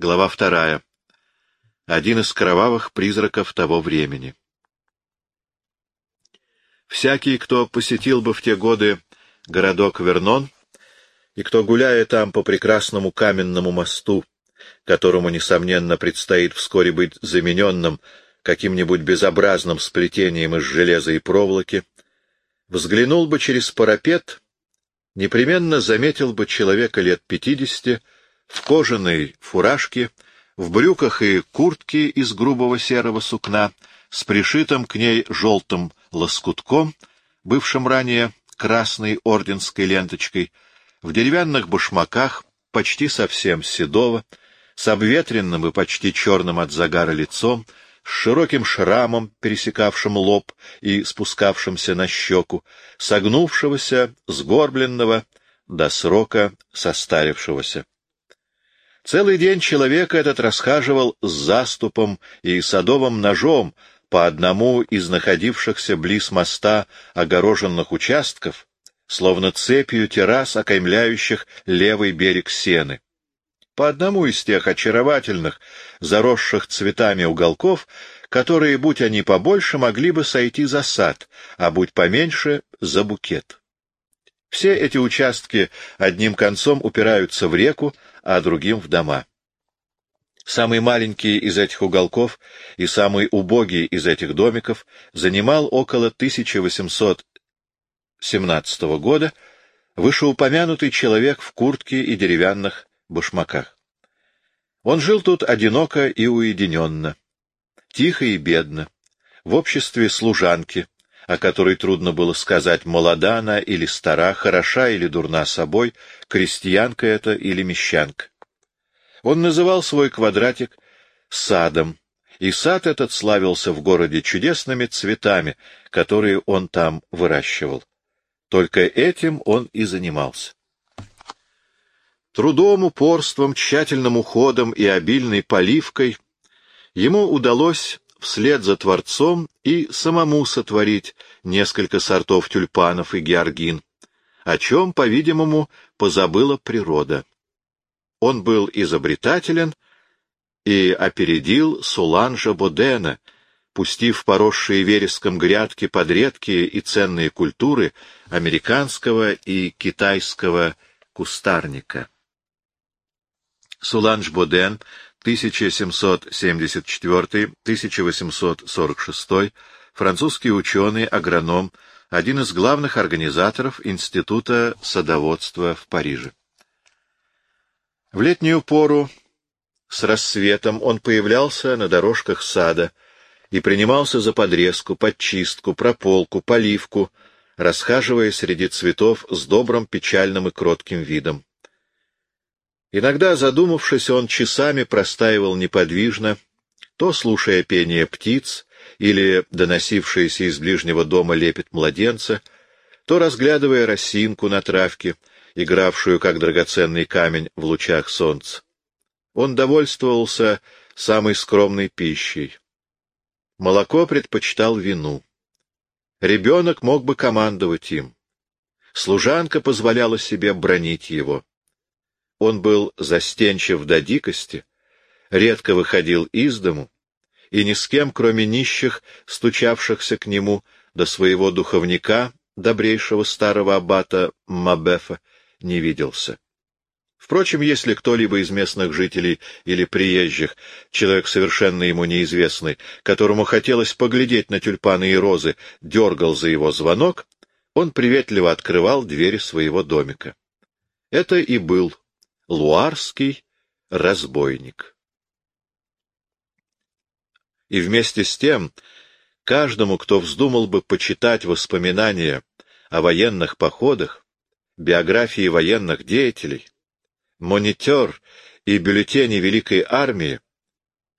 Глава вторая. Один из кровавых призраков того времени. Всякий, кто посетил бы в те годы городок Вернон, и кто, гуляя там по прекрасному каменному мосту, которому, несомненно, предстоит вскоре быть замененным каким-нибудь безобразным сплетением из железа и проволоки, взглянул бы через парапет, непременно заметил бы человека лет пятидесяти в кожаной фуражке, в брюках и куртке из грубого серого сукна, с пришитым к ней желтым лоскутком, бывшим ранее красной орденской ленточкой, в деревянных башмаках, почти совсем седого, с обветренным и почти черным от загара лицом, с широким шрамом, пересекавшим лоб и спускавшимся на щеку, согнувшегося, сгорбленного, до срока состарившегося. Целый день человек этот расхаживал с заступом и садовым ножом по одному из находившихся близ моста огороженных участков, словно цепью террас, окаймляющих левый берег сены. По одному из тех очаровательных, заросших цветами уголков, которые, будь они побольше, могли бы сойти за сад, а будь поменьше — за букет. Все эти участки одним концом упираются в реку, а другим в дома. Самый маленький из этих уголков и самый убогий из этих домиков занимал около 1817 года вышеупомянутый человек в куртке и деревянных башмаках. Он жил тут одиноко и уединенно, тихо и бедно, в обществе служанки, о которой трудно было сказать, молода она или стара, хороша или дурна собой, крестьянка это или мещанка. Он называл свой квадратик садом, и сад этот славился в городе чудесными цветами, которые он там выращивал. Только этим он и занимался. Трудом, упорством, тщательным уходом и обильной поливкой ему удалось вслед за Творцом и самому сотворить несколько сортов тюльпанов и георгин, о чем, по-видимому, позабыла природа. Он был изобретателен и опередил Суланжа Бодена, пустив поросшие вереском грядки под редкие и ценные культуры американского и китайского кустарника. Суланж Боден 1774-1846, французский ученый, агроном, один из главных организаторов Института садоводства в Париже. В летнюю пору с рассветом он появлялся на дорожках сада и принимался за подрезку, подчистку, прополку, поливку, расхаживая среди цветов с добрым, печальным и кротким видом. Иногда, задумавшись, он часами простаивал неподвижно, то слушая пение птиц или доносившееся из ближнего дома лепет младенца, то разглядывая росинку на травке, игравшую как драгоценный камень в лучах солнца. Он довольствовался самой скромной пищей. Молоко предпочитал вину. Ребенок мог бы командовать им. Служанка позволяла себе бронить его. Он был застенчив до дикости, редко выходил из дому, и ни с кем, кроме нищих, стучавшихся к нему, до своего духовника, добрейшего старого аббата Мабефа, не виделся. Впрочем, если кто-либо из местных жителей или приезжих, человек совершенно ему неизвестный, которому хотелось поглядеть на тюльпаны и розы, дергал за его звонок, он приветливо открывал двери своего домика. Это и был луарский разбойник. И вместе с тем, каждому, кто вздумал бы почитать воспоминания о военных походах, биографии военных деятелей, монитор и бюллетени Великой Армии,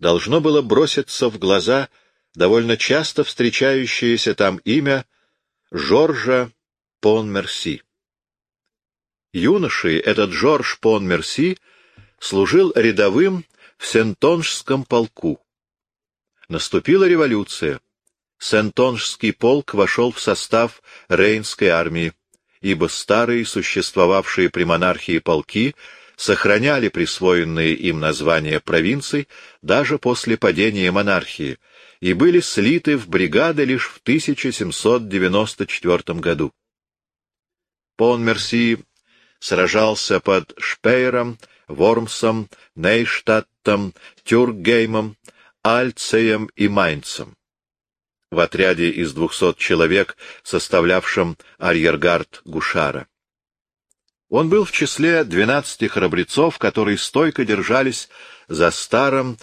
должно было броситься в глаза довольно часто встречающееся там имя Жоржа Понмерси. Юношей этот Жорж Пон-Мерси служил рядовым в Сентонжском полку. Наступила революция. Сентонжский полк вошел в состав Рейнской армии, ибо старые, существовавшие при монархии полки, сохраняли присвоенные им названия провинций даже после падения монархии и были слиты в бригады лишь в 1794 году. Пон-Мерси сражался под Шпейером, Вормсом, Нейштадтом, Тюргеймом, Альцеем и Майнцем в отряде из двухсот человек, составлявшем арьергард Гушара. Он был в числе двенадцати храбрецов, которые стойко держались за старым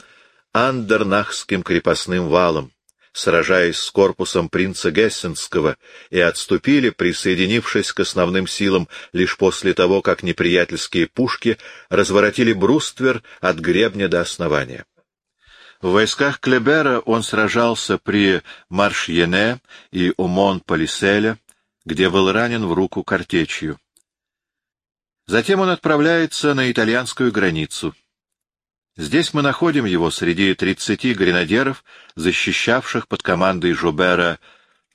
Андернахским крепостным валом, сражаясь с корпусом принца Гессенского, и отступили, присоединившись к основным силам лишь после того, как неприятельские пушки разворотили бруствер от гребня до основания. В войсках Клебера он сражался при Маршьене и у Мон-Полиселя, где был ранен в руку картечью. Затем он отправляется на итальянскую границу. Здесь мы находим его среди тридцати гренадеров, защищавших под командой Жубера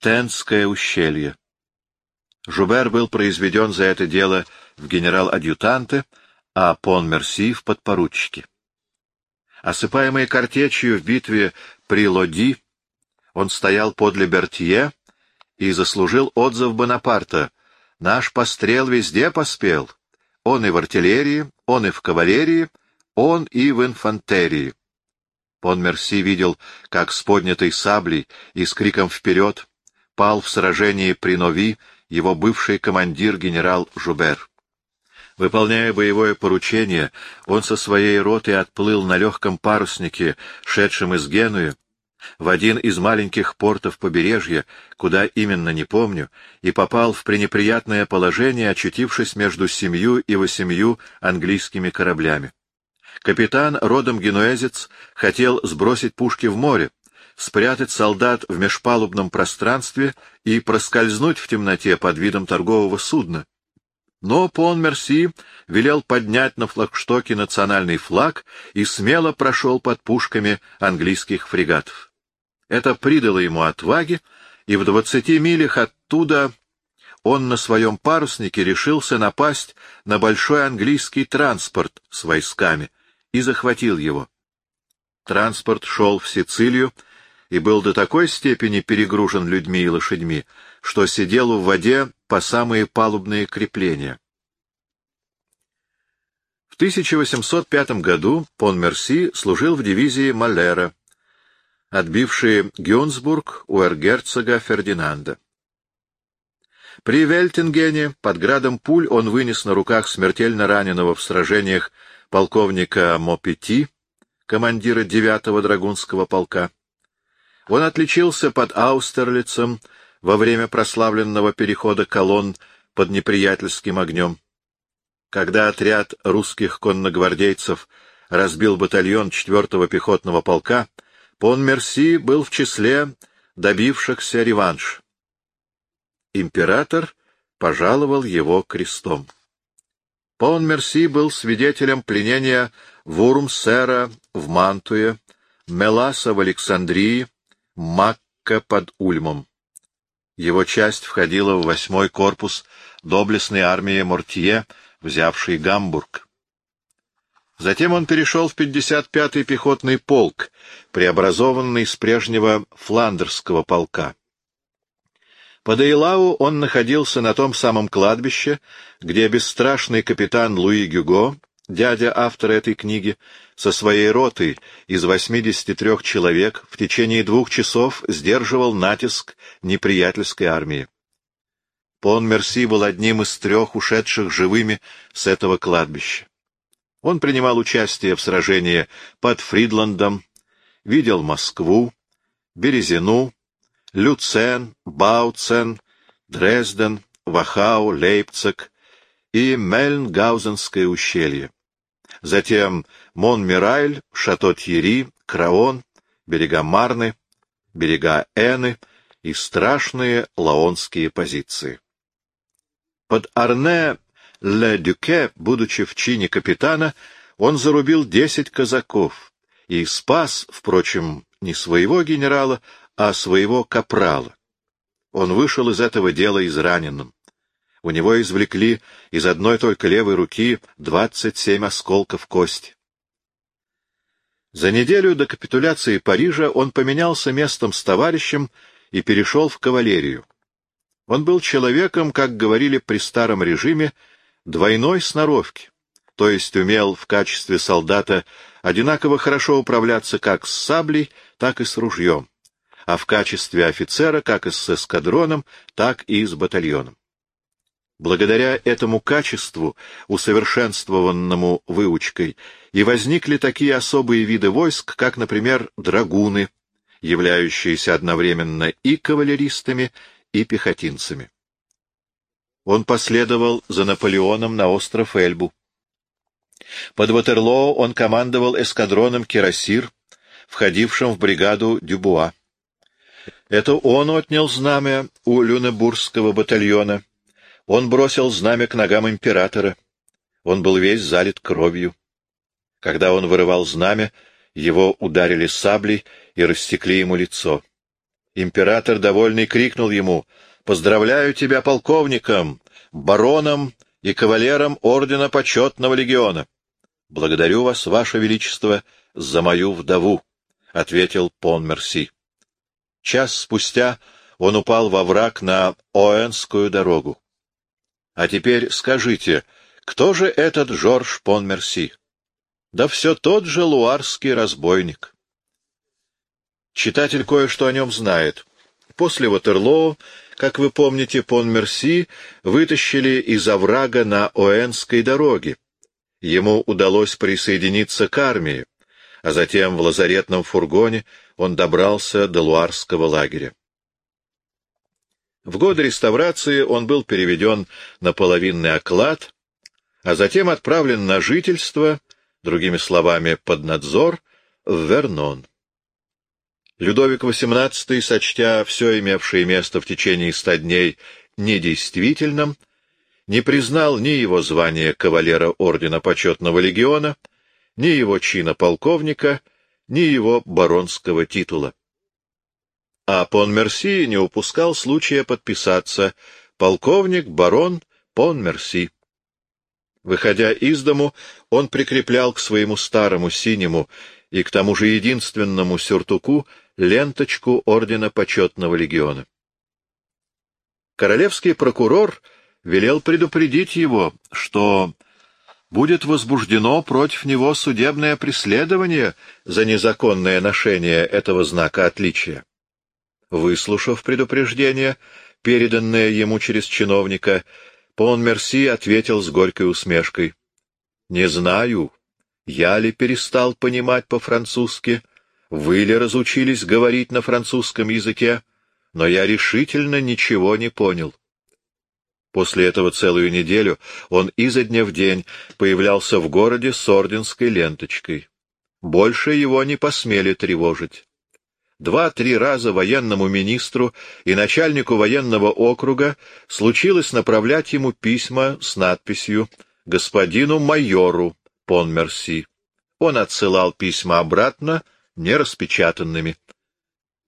Тенское ущелье. Жубер был произведен за это дело в генерал-адъютанты, а Пон-Мерси — в подпоручики. Осыпаемый картечью в битве при Лоди, он стоял подле Бертье и заслужил отзыв Бонапарта. «Наш пострел везде поспел. Он и в артиллерии, он и в кавалерии, он и в инфантерии». Пон Мерси видел, как с поднятой саблей и с криком «Вперед!» пал в сражении при Нови его бывший командир генерал Жубер. Выполняя боевое поручение, он со своей ротой отплыл на легком паруснике, шедшем из Генуи, в один из маленьких портов побережья, куда именно не помню, и попал в пренеприятное положение, очутившись между семью и восемью английскими кораблями. Капитан, родом генуэзец, хотел сбросить пушки в море, спрятать солдат в межпалубном пространстве и проскользнуть в темноте под видом торгового судна. Но Пон Мерси велел поднять на флагштоке национальный флаг и смело прошел под пушками английских фрегатов. Это придало ему отваги, и в двадцати милях оттуда он на своем паруснике решился напасть на большой английский транспорт с войсками и захватил его. Транспорт шел в Сицилию и был до такой степени перегружен людьми и лошадьми, что сидел в воде по самые палубные крепления. В 1805 году Пон-Мерси служил в дивизии Малера, отбившей Гюнсбург у эргерцога Фердинанда. При Вельтингене под градом пуль он вынес на руках смертельно раненого в сражениях полковника Мопети, командира 9-го Драгунского полка. Он отличился под Аустерлицем во время прославленного перехода колонн под неприятельским огнем. Когда отряд русских конногвардейцев разбил батальон 4-го пехотного полка, Пон-Мерси был в числе добившихся реванш. Император пожаловал его крестом. Пон-Мерси был свидетелем пленения Вурмсера в Мантуе, Меласа в Александрии, Макка под Ульмом. Его часть входила в восьмой корпус доблестной армии Мортье, взявшей Гамбург. Затем он перешел в 55-й пехотный полк, преобразованный с прежнего фландерского полка. Под Эйлау он находился на том самом кладбище, где бесстрашный капитан Луи Гюго дядя автора этой книги, со своей ротой из 83 человек в течение двух часов сдерживал натиск неприятельской армии. Пон Мерси был одним из трех ушедших живыми с этого кладбища. Он принимал участие в сражении под Фридландом, видел Москву, Березину, Люцен, Бауцен, Дрезден, Вахау, Лейпциг и Мельнгаузенское ущелье затем Монмирайль, Шато-Тьери, Краон, берега Марны, берега Эны и страшные лаонские позиции. Под Арне Ле Дюке, будучи в чине капитана, он зарубил десять казаков и спас, впрочем, не своего генерала, а своего капрала. Он вышел из этого дела израненным. У него извлекли из одной только левой руки двадцать семь осколков кости. За неделю до капитуляции Парижа он поменялся местом с товарищем и перешел в кавалерию. Он был человеком, как говорили при старом режиме, двойной сноровки, то есть умел в качестве солдата одинаково хорошо управляться как с саблей, так и с ружьем, а в качестве офицера как и с эскадроном, так и с батальоном. Благодаря этому качеству, усовершенствованному выучкой, и возникли такие особые виды войск, как, например, драгуны, являющиеся одновременно и кавалеристами, и пехотинцами. Он последовал за Наполеоном на остров Эльбу. Под Ватерлоо он командовал эскадроном «Кирасир», входившим в бригаду Дюбуа. Это он отнял знамя у Люнебургского батальона, он бросил знамя к ногам императора. Он был весь залит кровью. Когда он вырывал знамя, его ударили саблей и растекли ему лицо. Император, довольный, крикнул ему «Поздравляю тебя полковником, бароном и кавалером Ордена Почетного Легиона!» «Благодарю вас, ваше величество, за мою вдову», — ответил Пон Мерси. Час спустя он упал во враг на Оэнскую дорогу. А теперь скажите, кто же этот Жорж Понмерси? Да все тот же луарский разбойник. Читатель кое-что о нем знает. После Ватерлоо, как вы помните, Понмерси вытащили из оврага на Оэнской дороге. Ему удалось присоединиться к армии, а затем в лазаретном фургоне он добрался до луарского лагеря. В годы реставрации он был переведен на половинный оклад, а затем отправлен на жительство, другими словами, под надзор, в Вернон. Людовик XVIII, сочтя все имевшее место в течение ста дней недействительным, не признал ни его звания кавалера Ордена Почетного Легиона, ни его чина полковника, ни его баронского титула. А Пон-Мерси не упускал случая подписаться «Полковник барон Пон-Мерси». Выходя из дому, он прикреплял к своему старому синему и к тому же единственному сюртуку ленточку Ордена Почетного Легиона. Королевский прокурор велел предупредить его, что будет возбуждено против него судебное преследование за незаконное ношение этого знака отличия. Выслушав предупреждение, переданное ему через чиновника, Пон Мерси ответил с горькой усмешкой. — Не знаю, я ли перестал понимать по-французски, вы ли разучились говорить на французском языке, но я решительно ничего не понял. После этого целую неделю он изо дня в день появлялся в городе с орденской ленточкой. Больше его не посмели тревожить. Два-три раза военному министру и начальнику военного округа случилось направлять ему письма с надписью «Господину майору Понмерси». Он отсылал письма обратно, не распечатанными.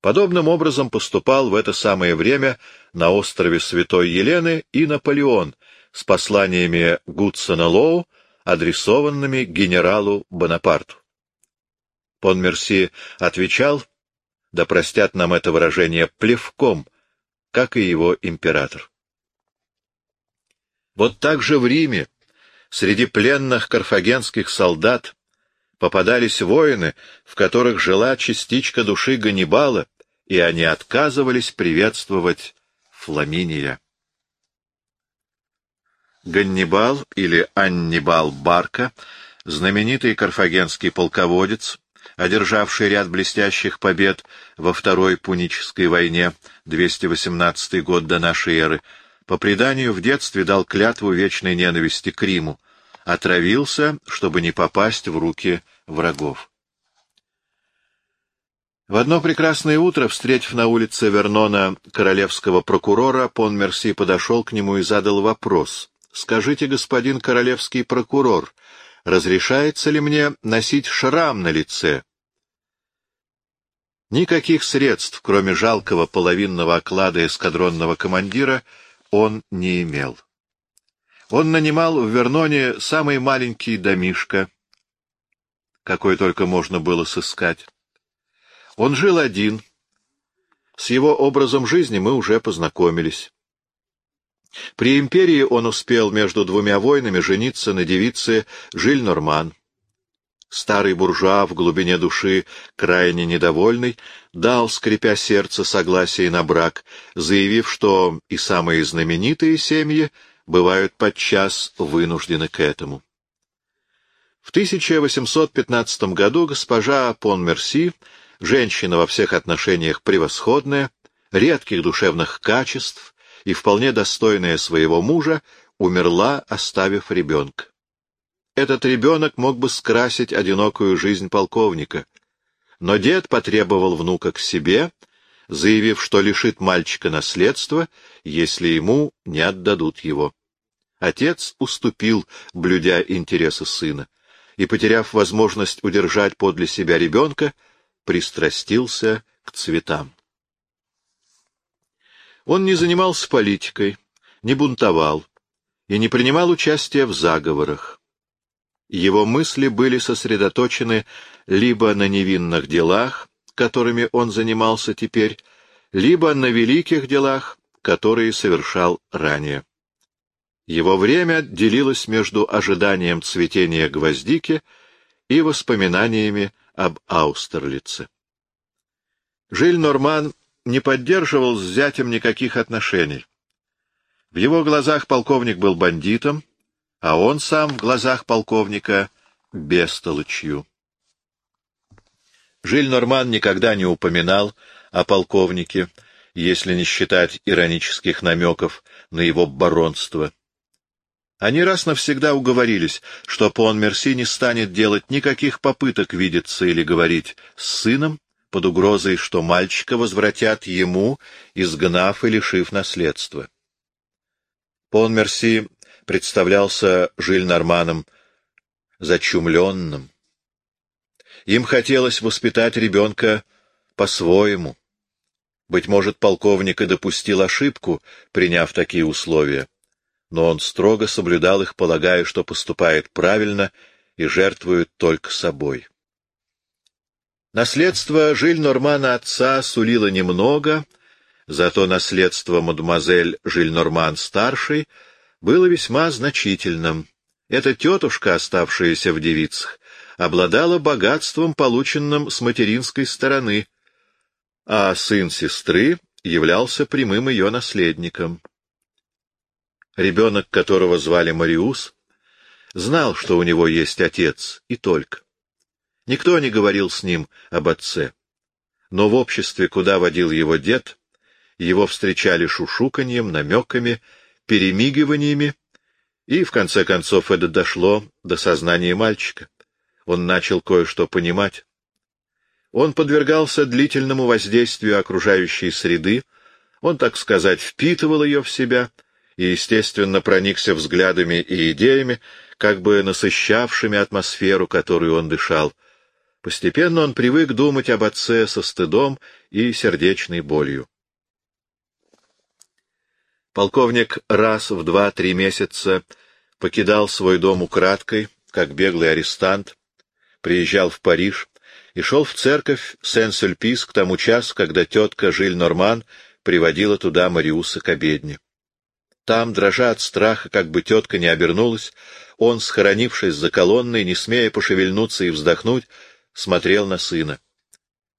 Подобным образом поступал в это самое время на острове Святой Елены и Наполеон с посланиями Гудсона Лоу, адресованными генералу Бонапарту. Понмерси отвечал — да простят нам это выражение, плевком, как и его император. Вот так же в Риме среди пленных карфагенских солдат попадались воины, в которых жила частичка души Ганнибала, и они отказывались приветствовать Фламиния. Ганнибал или Аннибал Барка, знаменитый карфагенский полководец, одержавший ряд блестящих побед во Второй Пунической войне, 218 год до нашей эры, по преданию в детстве дал клятву вечной ненависти к Риму, отравился, чтобы не попасть в руки врагов. В одно прекрасное утро, встретив на улице Вернона королевского прокурора, Пон Мерси подошел к нему и задал вопрос. «Скажите, господин королевский прокурор, разрешается ли мне носить шрам на лице. Никаких средств, кроме жалкого половинного оклада эскадронного командира, он не имел. Он нанимал в Верноне самый маленький домишко, какой только можно было сыскать. Он жил один. С его образом жизни мы уже познакомились. При империи он успел между двумя войнами жениться на девице Жиль Норман. Старый буржуа в глубине души, крайне недовольный, дал, скрипя сердце, согласие на брак, заявив, что и самые знаменитые семьи бывают подчас вынуждены к этому. В 1815 году госпожа Понмерси, женщина во всех отношениях превосходная, редких душевных качеств и вполне достойная своего мужа, умерла, оставив ребенка. Этот ребенок мог бы скрасить одинокую жизнь полковника, но дед потребовал внука к себе, заявив, что лишит мальчика наследства, если ему не отдадут его. Отец уступил, блюдя интересы сына, и, потеряв возможность удержать подле себя ребенка, пристрастился к цветам. Он не занимался политикой, не бунтовал и не принимал участия в заговорах. Его мысли были сосредоточены либо на невинных делах, которыми он занимался теперь, либо на великих делах, которые совершал ранее. Его время делилось между ожиданием цветения гвоздики и воспоминаниями об Аустерлице. Жиль Норман не поддерживал с зятем никаких отношений. В его глазах полковник был бандитом, а он сам в глазах полковника бестолочью. Жиль Норман никогда не упоминал о полковнике, если не считать иронических намеков на его баронство. Они раз навсегда уговорились, что Пон Мерси не станет делать никаких попыток видеться или говорить с сыном под угрозой, что мальчика возвратят ему, изгнав и лишив наследства. Пон Мерси представлялся Жиль-Норманом зачумленным. Им хотелось воспитать ребенка по-своему. Быть может, полковник и допустил ошибку, приняв такие условия, но он строго соблюдал их, полагая, что поступает правильно и жертвует только собой. Наследство Жиль-Нормана отца сулило немного, зато наследство мадемуазель Жиль-Норман-старшей — было весьма значительным. Эта тетушка, оставшаяся в девицах, обладала богатством, полученным с материнской стороны, а сын сестры являлся прямым ее наследником. Ребенок, которого звали Мариус, знал, что у него есть отец, и только. Никто не говорил с ним об отце. Но в обществе, куда водил его дед, его встречали шушуканьем, намеками перемигиваниями, и, в конце концов, это дошло до сознания мальчика. Он начал кое-что понимать. Он подвергался длительному воздействию окружающей среды, он, так сказать, впитывал ее в себя и, естественно, проникся взглядами и идеями, как бы насыщавшими атмосферу, которую он дышал. Постепенно он привык думать об отце со стыдом и сердечной болью. Полковник раз в два-три месяца покидал свой дом украдкой, как беглый арестант, приезжал в Париж и шел в церковь Сен-Сюльпис к тому часу, когда тетка Жиль Норман приводила туда Мариуса к обедне. Там, дрожа от страха, как бы тетка не обернулась, он, схоронившись за колонной, не смея пошевельнуться и вздохнуть, смотрел на сына.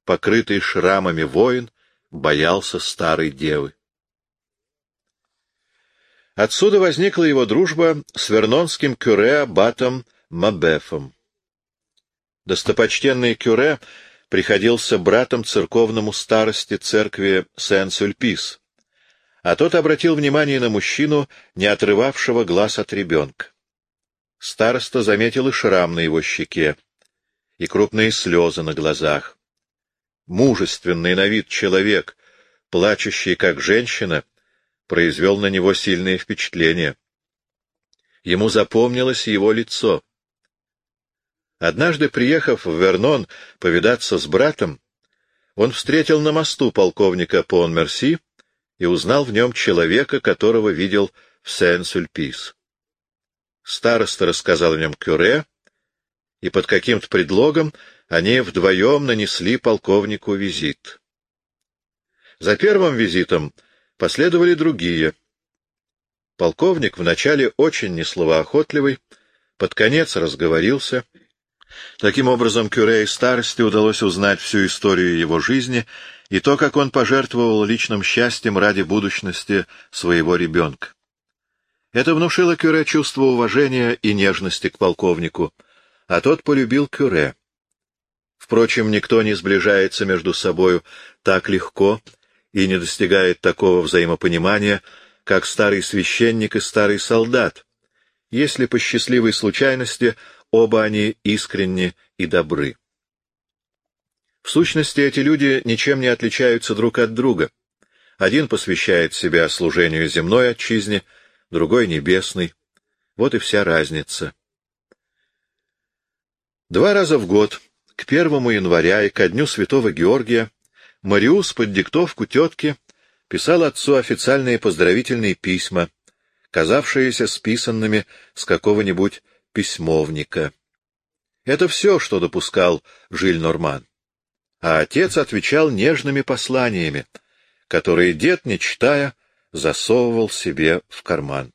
Покрытый шрамами воин боялся старой девы. Отсюда возникла его дружба с вернонским кюре Аббатом Мабефом. Достопочтенный кюре приходился братом церковному старости церкви Сен-Сюльпис, а тот обратил внимание на мужчину, не отрывавшего глаз от ребенка. Староста заметил и шрам на его щеке, и крупные слезы на глазах. Мужественный на вид человек, плачущий как женщина — произвел на него сильное впечатление. Ему запомнилось его лицо. Однажды, приехав в Вернон повидаться с братом, он встретил на мосту полковника Пон-Мерси и узнал в нем человека, которого видел в Сен-Сюльпис. Староста рассказал о нем Кюре, и под каким-то предлогом они вдвоем нанесли полковнику визит. За первым визитом последовали другие. Полковник вначале очень несловоохотливый, под конец разговорился. Таким образом, Кюре и старости удалось узнать всю историю его жизни и то, как он пожертвовал личным счастьем ради будущности своего ребенка. Это внушило Кюре чувство уважения и нежности к полковнику, а тот полюбил Кюре. Впрочем, никто не сближается между собою так легко и не достигает такого взаимопонимания, как старый священник и старый солдат, если по счастливой случайности оба они искренни и добры. В сущности, эти люди ничем не отличаются друг от друга. Один посвящает себя служению земной отчизне, другой — небесной. Вот и вся разница. Два раза в год, к первому января и ко дню святого Георгия, Мариус под диктовку тетки писал отцу официальные поздравительные письма, казавшиеся списанными с какого-нибудь письмовника. Это все, что допускал Жиль Норман. А отец отвечал нежными посланиями, которые дед, не читая, засовывал себе в карман.